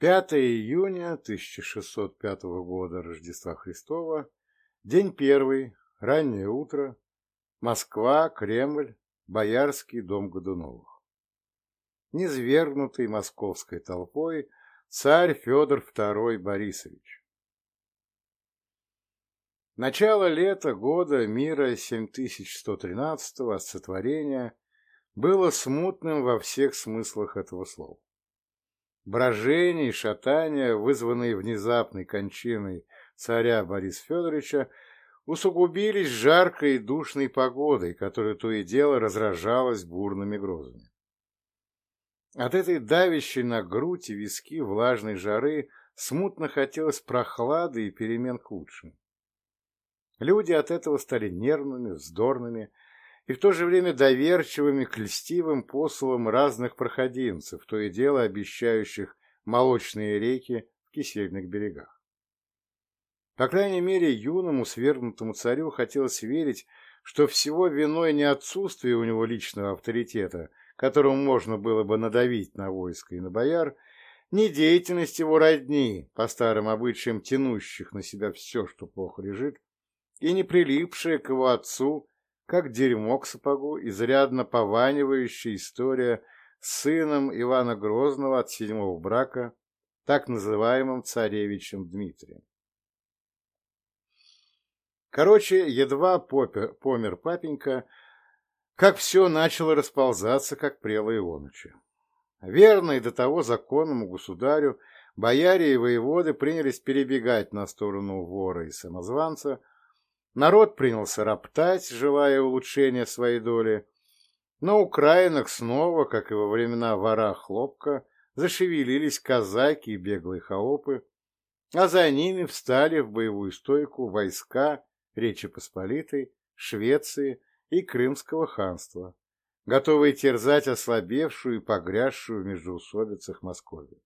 5 июня 1605 года Рождества Христова, день первый, раннее утро, Москва, Кремль, Боярский дом Годуновых. Низвергнутый московской толпой царь Федор II Борисович. Начало лета года мира 7113 от сотворения было смутным во всех смыслах этого слова. Брожение и шатания, вызванные внезапной кончиной царя Бориса Федоровича, усугубились жаркой и душной погодой, которая то и дело разражалась бурными грозами. От этой давящей на грудь и виски влажной жары смутно хотелось прохлады и перемен к лучшему. Люди от этого стали нервными, вздорными, и в то же время доверчивыми к льстивым посылам разных проходимцев, то и дело обещающих молочные реки в кисельных берегах. По крайней мере, юному свергнутому царю хотелось верить, что всего виной не отсутствие у него личного авторитета, которому можно было бы надавить на войско и на бояр, не деятельность его родни, по старым обычаям тянущих на себя все, что плохо лежит, и не прилипшая к его отцу как дерьмо к сапогу, изрядно пованивающая история с сыном Ивана Грозного от седьмого брака, так называемым царевичем Дмитрием. Короче, едва помер папенька, как все начало расползаться, как прелые Ионыча. Верные до того законному государю, бояре и воеводы принялись перебегать на сторону вора и самозванца, Народ принялся роптать, желая улучшения своей доли. На Украинах снова, как и во времена вора Хлопка, зашевелились казаки и беглые холопы, а за ними встали в боевую стойку войска Речи Посполитой, Швеции и Крымского ханства, готовые терзать ослабевшую и погрязшую в междоусобицах Московию.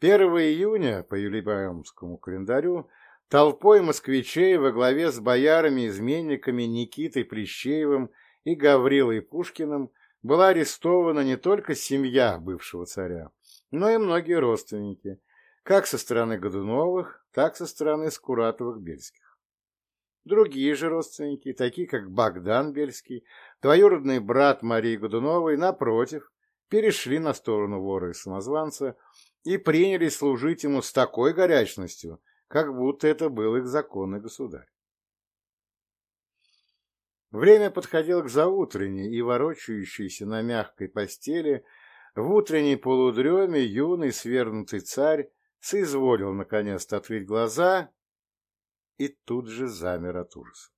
1 июня по юлианскому календарю толпой москвичей во главе с боярами-изменниками Никитой Плещеевым и Гаврилой Пушкиным была арестована не только семья бывшего царя, но и многие родственники, как со стороны Годуновых, так со стороны Скуратовых-Бельских. Другие же родственники, такие как Богдан Бельский, двоюродный брат Марии Годуновой, напротив, перешли на сторону вора и самозванца и принялись служить ему с такой горячностью, как будто это был их законный государь. Время подходило к заутренней, и ворочающийся на мягкой постели в утренней полудреме юный свернутый царь соизволил наконец-то открыть глаза и тут же замер от ужаса.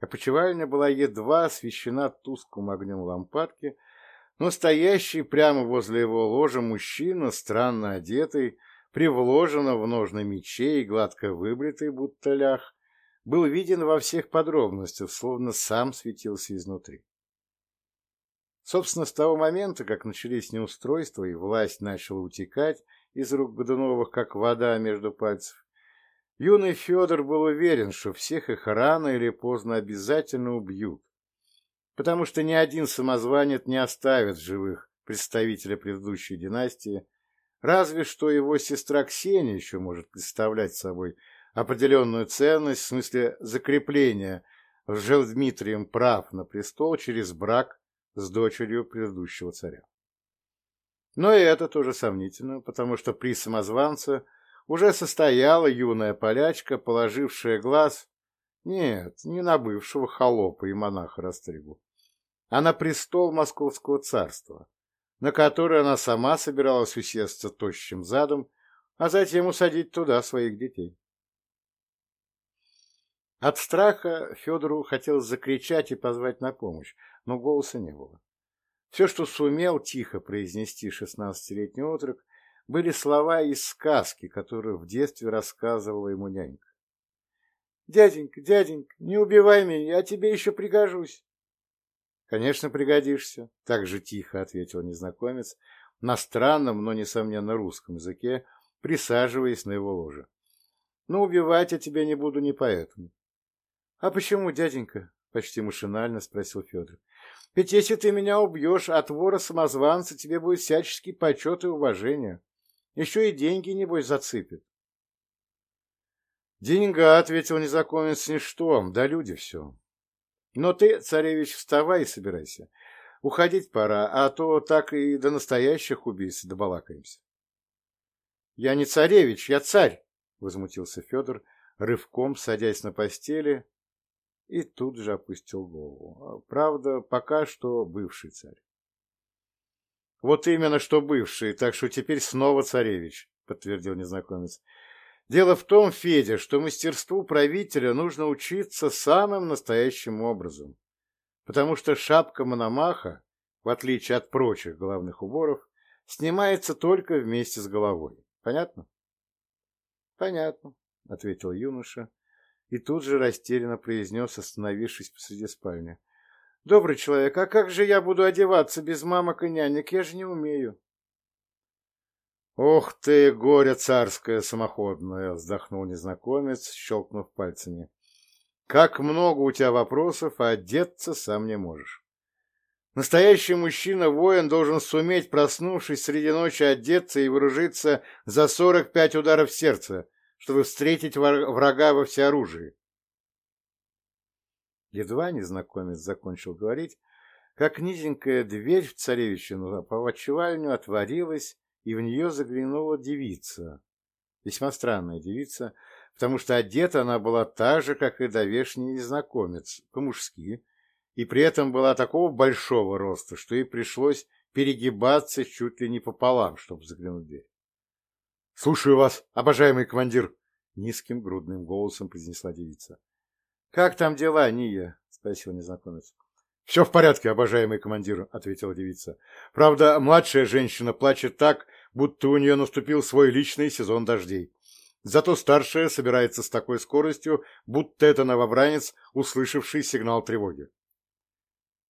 Опочивальня была едва освещена тусклым огнем лампадки, но стоящий прямо возле его ложа мужчина, странно одетый, привложено в ножны мечей, гладко выбритый, будто лях, был виден во всех подробностях, словно сам светился изнутри. Собственно, с того момента, как начались неустройства и власть начала утекать из рук Годуновых, как вода между пальцев, юный Федор был уверен, что всех их рано или поздно обязательно убьют, потому что ни один самозванец не оставит живых представителя предыдущей династии, Разве что его сестра Ксения еще может представлять собой определенную ценность в смысле закрепления Дмитрием прав на престол через брак с дочерью предыдущего царя. Но и это тоже сомнительно, потому что при самозванце уже состояла юная полячка, положившая глаз, нет, не на бывшего холопа и монаха Растригу, а на престол Московского царства, на который она сама собиралась усесться тощим задом, а затем усадить туда своих детей. От страха Федору хотелось закричать и позвать на помощь, но голоса не было. Все, что сумел тихо произнести шестнадцатилетний отрок, были слова из сказки, которую в детстве рассказывала ему нянька. «Дяденька, дяденька, не убивай меня, я тебе еще пригожусь». «Конечно, пригодишься», — так же тихо ответил незнакомец на странном, но, несомненно, русском языке, присаживаясь на его ложе. «Но убивать я тебя не буду не поэтому». «А почему, дяденька?» — почти машинально спросил Федор. Ведь если ты меня убьешь, от вора-самозванца тебе будет всяческий почет и уважение. Еще и деньги, небось, зацепит. Деньга, — ответил незнакомец, — ничто, да люди все. Но ты, царевич, вставай и собирайся. Уходить пора, а то так и до настоящих убийц добалакаемся. — Я не царевич, я царь, — возмутился Федор, рывком садясь на постели и тут же опустил голову. Правда, пока что бывший царь. «Вот именно что бывший, так что теперь снова царевич», — подтвердил незнакомец. «Дело в том, Федя, что мастерству правителя нужно учиться самым настоящим образом, потому что шапка Мономаха, в отличие от прочих головных уборов, снимается только вместе с головой. Понятно?» «Понятно», — ответил юноша и тут же растерянно произнес, остановившись посреди спальни. — Добрый человек, а как же я буду одеваться без мамок и нянек? Я же не умею. — Ох ты, горе царское самоходное! — вздохнул незнакомец, щелкнув пальцами. — Как много у тебя вопросов, а одеться сам не можешь. Настоящий мужчина-воин должен суметь, проснувшись среди ночи, одеться и вооружиться за сорок пять ударов сердца, чтобы встретить врага во всеоружии. Едва незнакомец закончил говорить, как низенькая дверь в царевичину по отворилась, и в нее заглянула девица. Весьма странная девица, потому что одета она была так же, как и довешний незнакомец, по-мужски, и при этом была такого большого роста, что ей пришлось перегибаться чуть ли не пополам, чтобы заглянуть в дверь. — Слушаю вас, обожаемый командир! — низким грудным голосом произнесла девица. — Как там дела, Ния? — спросил незнакомец. — Все в порядке, обожаемый командир, — ответила девица. — Правда, младшая женщина плачет так, будто у нее наступил свой личный сезон дождей. Зато старшая собирается с такой скоростью, будто это новобранец, услышавший сигнал тревоги.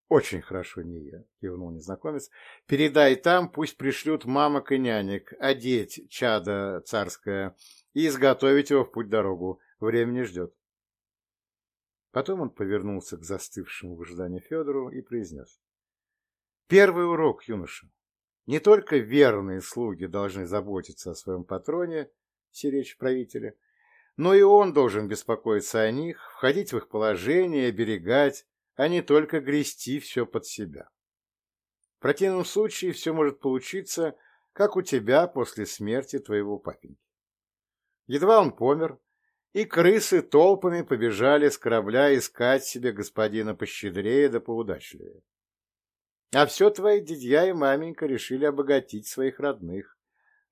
«Очень хорошо, Ния», — кивнул незнакомец. «Передай там, пусть пришлют мамок и нянек, одеть чада царское и изготовить его в путь-дорогу. Время не ждет». Потом он повернулся к застывшему в ожидании Федору и произнес. «Первый урок, юноша. Не только верные слуги должны заботиться о своем патроне, все речь правителя, но и он должен беспокоиться о них, входить в их положение, оберегать, а не только грести все под себя. В противном случае все может получиться, как у тебя после смерти твоего папеньки. Едва он помер, и крысы толпами побежали с корабля искать себе господина пощедрее да поудачливее. А все твои дядья и маменька решили обогатить своих родных,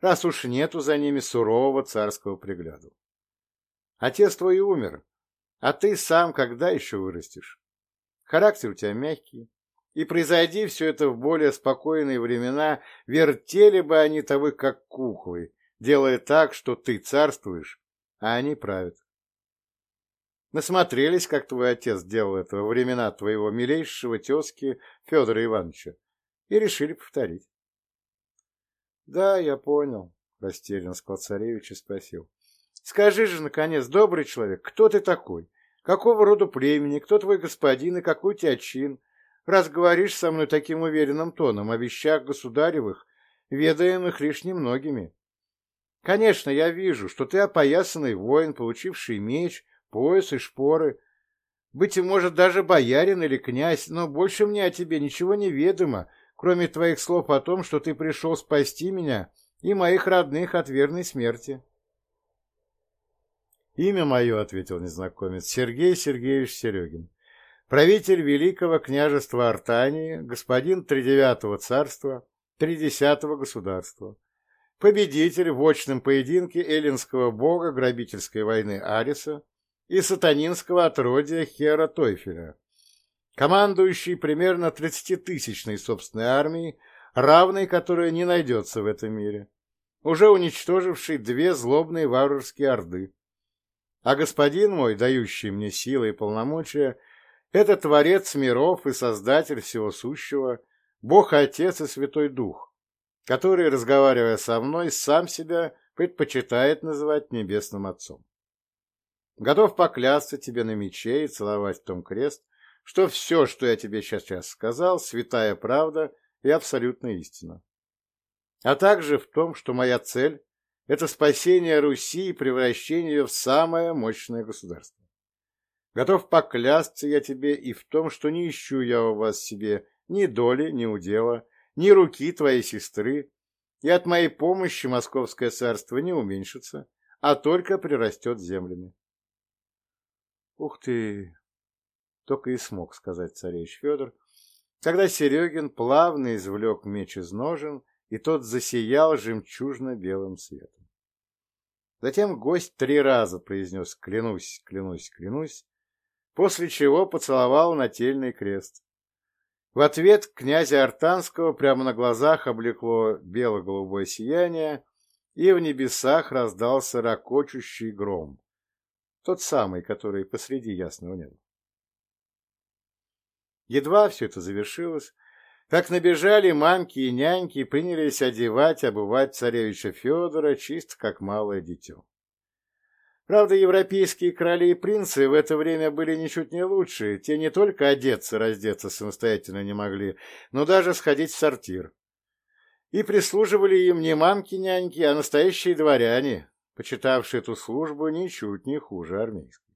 раз уж нету за ними сурового царского пригляду. Отец твой умер, а ты сам когда еще вырастешь? характер у тебя мягкий. И произойди все это в более спокойные времена, вертели бы они тобой как куклы, делая так, что ты царствуешь, а они правят. Насмотрелись, как твой отец делал это во времена твоего милейшего тезки Федора Ивановича, и решили повторить. — Да, я понял, — растерянно сказал царевич и спросил. — Скажи же, наконец, добрый человек, кто ты такой? Какого рода племени, кто твой господин и какой у тебя чин? Раз говоришь со мной таким уверенным тоном о вещах государевых, ведаемых лишь немногими. Конечно, я вижу, что ты опоясанный воин, получивший меч, пояс и шпоры. Быть может, даже боярин или князь, но больше мне о тебе ничего не ведомо, кроме твоих слов о том, что ты пришел спасти меня и моих родных от верной смерти. «Имя мое», — ответил незнакомец, — «Сергей Сергеевич Серегин, правитель Великого княжества Артании, господин Тридевятого царства, Тридесятого государства, победитель в очном поединке эллинского бога грабительской войны Ариса и сатанинского отродья Хера Тойфеля, командующий примерно тридцатитысячной собственной армией, равной которой не найдется в этом мире, уже уничтоживший две злобные варварские орды, а господин мой, дающий мне силы и полномочия, это Творец миров и Создатель всего сущего, Бог Отец и Святой Дух, который, разговаривая со мной, сам себя предпочитает называть Небесным Отцом. Готов поклясться тебе на мече и целовать в том крест, что все, что я тебе сейчас сказал, святая правда и абсолютная истина. А также в том, что моя цель – это спасение Руси и превращение ее в самое мощное государство. Готов поклясться я тебе и в том, что не ищу я у вас себе ни доли, ни удела, ни руки твоей сестры, и от моей помощи московское царство не уменьшится, а только прирастет землями. Ух ты! Только и смог сказать царевич Федор, когда Серегин плавно извлек меч из ножен, и тот засиял жемчужно-белым светом. Затем гость три раза произнес «клянусь, клянусь, клянусь», после чего поцеловал нательный крест. В ответ князя Артанского прямо на глазах облекло бело-голубое сияние, и в небесах раздался ракочущий гром, тот самый, который посреди ясного неба. Едва все это завершилось, как набежали мамки и няньки и принялись одевать, обувать царевича Федора чисто как малое дитё. Правда, европейские короли и принцы в это время были ничуть не лучше. Те не только одеться, раздеться самостоятельно не могли, но даже сходить в сортир. И прислуживали им не мамки-няньки, а настоящие дворяне, почитавшие эту службу ничуть не хуже армейской.